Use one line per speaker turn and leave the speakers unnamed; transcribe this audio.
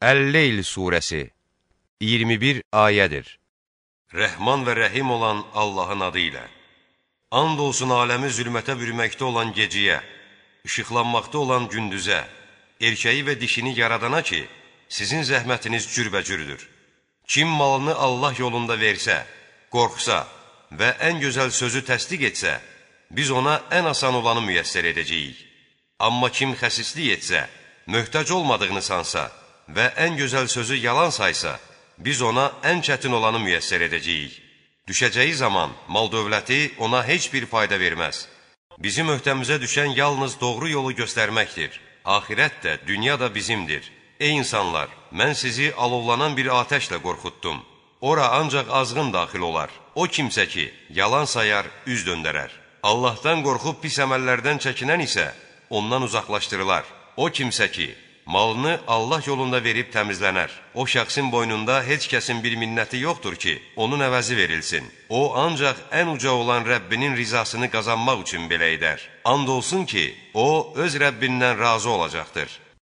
Əl-Leyl surəsi 21 ayədir.
Rəhman və rəhim olan Allahın adı ilə. And olsun aləmi zülmətə bürməkdə olan geciyə, işıqlanmaqda olan gündüzə, erkəyi və dişini yaradana ki, sizin zəhmətiniz cürbəcürdür. Kim malını Allah yolunda versə, qorxsa və ən gözəl sözü təsdiq etsə, biz ona ən asan olanı müyəssər edəcəyik. Amma kim xəsislik etsə, möhtac olmadığını sansa və ən gözəl sözü yalan saysa, biz ona ən çətin olanı müyəssər edəcəyik. Düşəcəyi zaman mal dövləti ona heç bir fayda verməz. Bizim öhdəmizə düşən yalnız doğru yolu göstərməkdir. Ahirət də, dünya da bizimdir. Ey insanlar, mən sizi alovlanan bir atəşlə qorxutdum. Ora ancaq azğın daxil olar. O kimsə ki, yalan sayar, üz döndərər. Allahdan qorxub pis əməllərdən çəkinən isə ondan uzaqlaşdırılar. O kimsə ki, malını Allah yolunda verib təmizlənər. O şəxsin boynunda heç kəsin bir minnəti yoxdur ki, onun əvəzi verilsin. O ancaq ən uca olan Rəbbinin rizasını qazanmaq üçün belə edər. And olsun ki, o öz Rəbbindən razı olacaqdır.